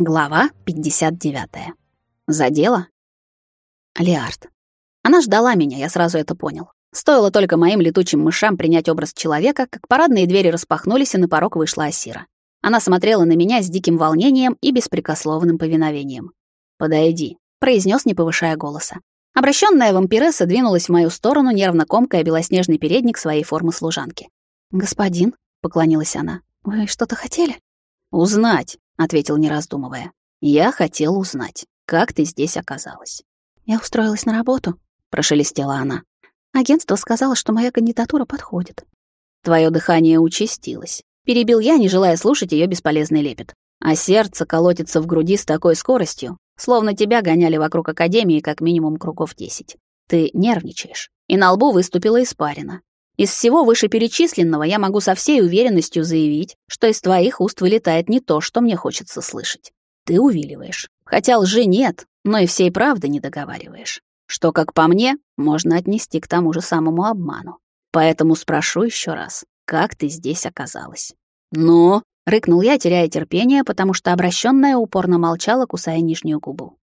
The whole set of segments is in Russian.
Глава 59. Задела? Лиард. Она ждала меня, я сразу это понял. Стоило только моим летучим мышам принять образ человека, как парадные двери распахнулись, и на порог вышла Асира. Она смотрела на меня с диким волнением и беспрекословным повиновением. «Подойди», — произнес, не повышая голоса. Обращенная вампиресса двинулась в мою сторону, нервно комкая белоснежный передник своей формы служанки. «Господин», — поклонилась она, — «вы что-то хотели?» «Узнать», ответил не раздумывая. Я хотел узнать, как ты здесь оказалась. Я устроилась на работу, прошелестела она. Агентство сказало, что моя кандидатура подходит. Твое дыхание участилось. Перебил я, не желая слушать ее бесполезный лепет. А сердце колотится в груди с такой скоростью, словно тебя гоняли вокруг академии как минимум кругов десять. Ты нервничаешь, и на лбу выступила испарина. Из всего вышеперечисленного я могу со всей уверенностью заявить, что из твоих уст вылетает не то, что мне хочется слышать. Ты увиливаешь. Хотя лжи нет, но и всей правды не договариваешь. Что, как по мне, можно отнести к тому же самому обману. Поэтому спрошу еще раз, как ты здесь оказалась? Но, рыкнул я, теряя терпение, потому что обращенная упорно молчала, кусая нижнюю губу.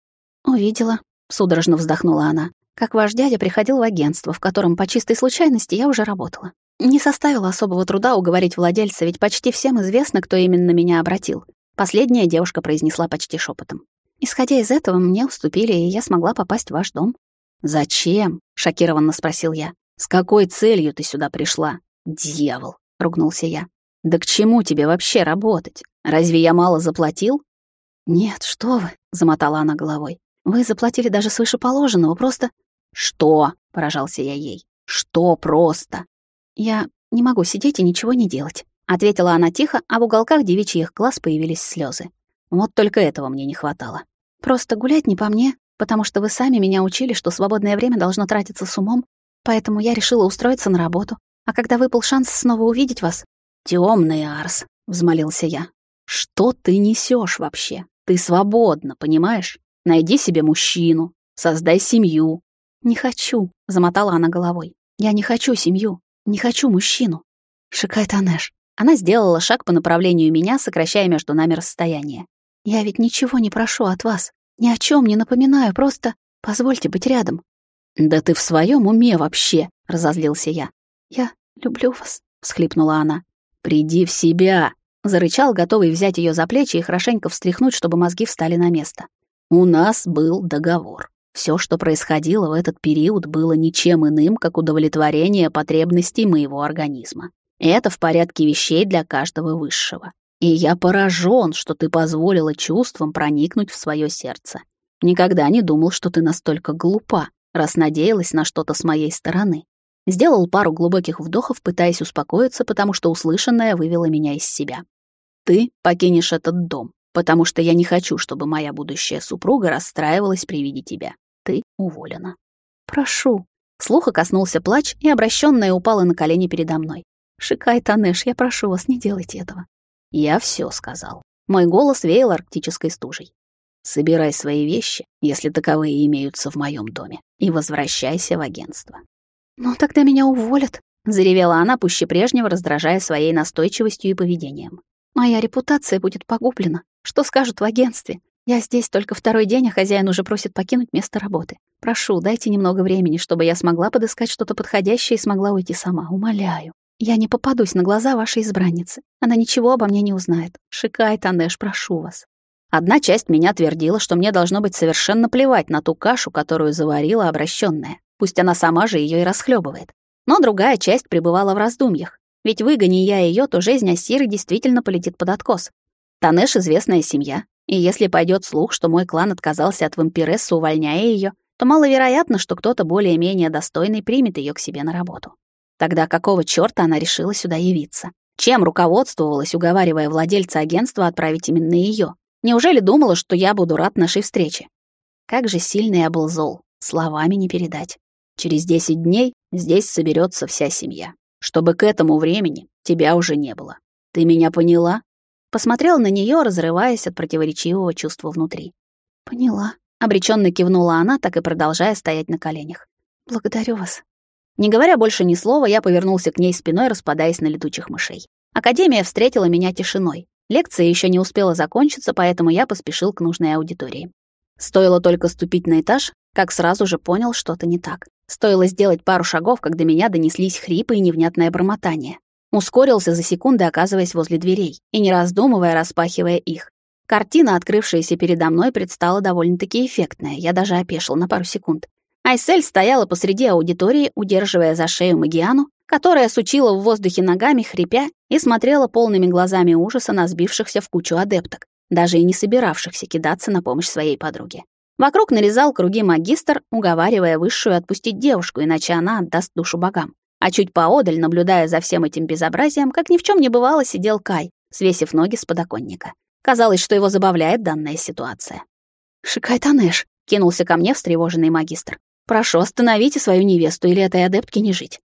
Увидела, судорожно вздохнула она как ваш дядя приходил в агентство, в котором по чистой случайности я уже работала. Не составило особого труда уговорить владельца, ведь почти всем известно, кто именно меня обратил. Последняя девушка произнесла почти шепотом. Исходя из этого, мне уступили, и я смогла попасть в ваш дом. «Зачем?» — шокированно спросил я. «С какой целью ты сюда пришла?» «Дьявол!» — ругнулся я. «Да к чему тебе вообще работать? Разве я мало заплатил?» «Нет, что вы!» — замотала она головой. «Вы заплатили даже свыше положенного, просто «Что?» — поражался я ей. «Что просто?» «Я не могу сидеть и ничего не делать», — ответила она тихо, а в уголках девичьих глаз появились слезы. Вот только этого мне не хватало. «Просто гулять не по мне, потому что вы сами меня учили, что свободное время должно тратиться с умом, поэтому я решила устроиться на работу. А когда выпал шанс снова увидеть вас...» «Тёмный Арс», — взмолился я. «Что ты несешь вообще? Ты свободна, понимаешь? Найди себе мужчину, создай семью, «Не хочу», — замотала она головой. «Я не хочу семью, не хочу мужчину». Шикай Танеш. Она сделала шаг по направлению меня, сокращая между нами расстояние. «Я ведь ничего не прошу от вас, ни о чем не напоминаю, просто позвольте быть рядом». «Да ты в своем уме вообще», — разозлился я. «Я люблю вас», — всхлипнула она. «Приди в себя», — зарычал, готовый взять ее за плечи и хорошенько встряхнуть, чтобы мозги встали на место. «У нас был договор. Все, что происходило в этот период, было ничем иным, как удовлетворение потребностей моего организма. Это в порядке вещей для каждого высшего. И я поражен, что ты позволила чувствам проникнуть в свое сердце. Никогда не думал, что ты настолько глупа, раз надеялась на что-то с моей стороны. Сделал пару глубоких вдохов, пытаясь успокоиться, потому что услышанное вывело меня из себя. Ты покинешь этот дом, потому что я не хочу, чтобы моя будущая супруга расстраивалась при виде тебя. Ты уволена. Прошу. Слуха коснулся плач, и обращенная упала на колени передо мной. Шикай, Танеш, я прошу вас, не делайте этого. Я все сказал. Мой голос веял арктической стужей. Собирай свои вещи, если таковые имеются в моем доме, и возвращайся в агентство. Ну тогда меня уволят, заревела она пуще прежнего, раздражая своей настойчивостью и поведением. Моя репутация будет погублена. Что скажут в агентстве? Я здесь только второй день, а хозяин уже просит покинуть место работы. Прошу, дайте немного времени, чтобы я смогла подыскать что-то подходящее и смогла уйти сама. Умоляю. Я не попадусь на глаза вашей избранницы. Она ничего обо мне не узнает. Шикай, Танеш, прошу вас. Одна часть меня твердила, что мне должно быть совершенно плевать на ту кашу, которую заварила обращенная. Пусть она сама же ее и расхлебывает. Но другая часть пребывала в раздумьях. Ведь выгони я ее, то жизнь Асиры действительно полетит под откос. Танеш — известная семья, и если пойдет слух, что мой клан отказался от вампирессы, увольняя ее, то маловероятно, что кто-то более-менее достойный примет ее к себе на работу. Тогда какого чёрта она решила сюда явиться? Чем руководствовалась, уговаривая владельца агентства отправить именно ее? Неужели думала, что я буду рад нашей встрече? Как же сильно я был зол, словами не передать. Через 10 дней здесь соберется вся семья, чтобы к этому времени тебя уже не было. Ты меня поняла? Посмотрел на нее, разрываясь от противоречивого чувства внутри. «Поняла», — обреченно кивнула она, так и продолжая стоять на коленях. «Благодарю вас». Не говоря больше ни слова, я повернулся к ней спиной, распадаясь на летучих мышей. Академия встретила меня тишиной. Лекция еще не успела закончиться, поэтому я поспешил к нужной аудитории. Стоило только ступить на этаж, как сразу же понял, что-то не так. Стоило сделать пару шагов, как до меня донеслись хрипы и невнятное бормотание. Ускорился за секунды, оказываясь возле дверей, и не раздумывая, распахивая их. Картина, открывшаяся передо мной, предстала довольно-таки эффектная. Я даже опешил на пару секунд. Айсель стояла посреди аудитории, удерживая за шею Магиану, которая сучила в воздухе ногами, хрипя, и смотрела полными глазами ужаса на сбившихся в кучу адепток, даже и не собиравшихся кидаться на помощь своей подруге. Вокруг нарезал круги магистр, уговаривая высшую отпустить девушку, иначе она отдаст душу богам. А чуть поодаль, наблюдая за всем этим безобразием, как ни в чем не бывало, сидел Кай, свесив ноги с подоконника. Казалось, что его забавляет данная ситуация. «Шикайтанеш», — кинулся ко мне встревоженный магистр. «Прошу, остановите свою невесту, или этой адептке не жить».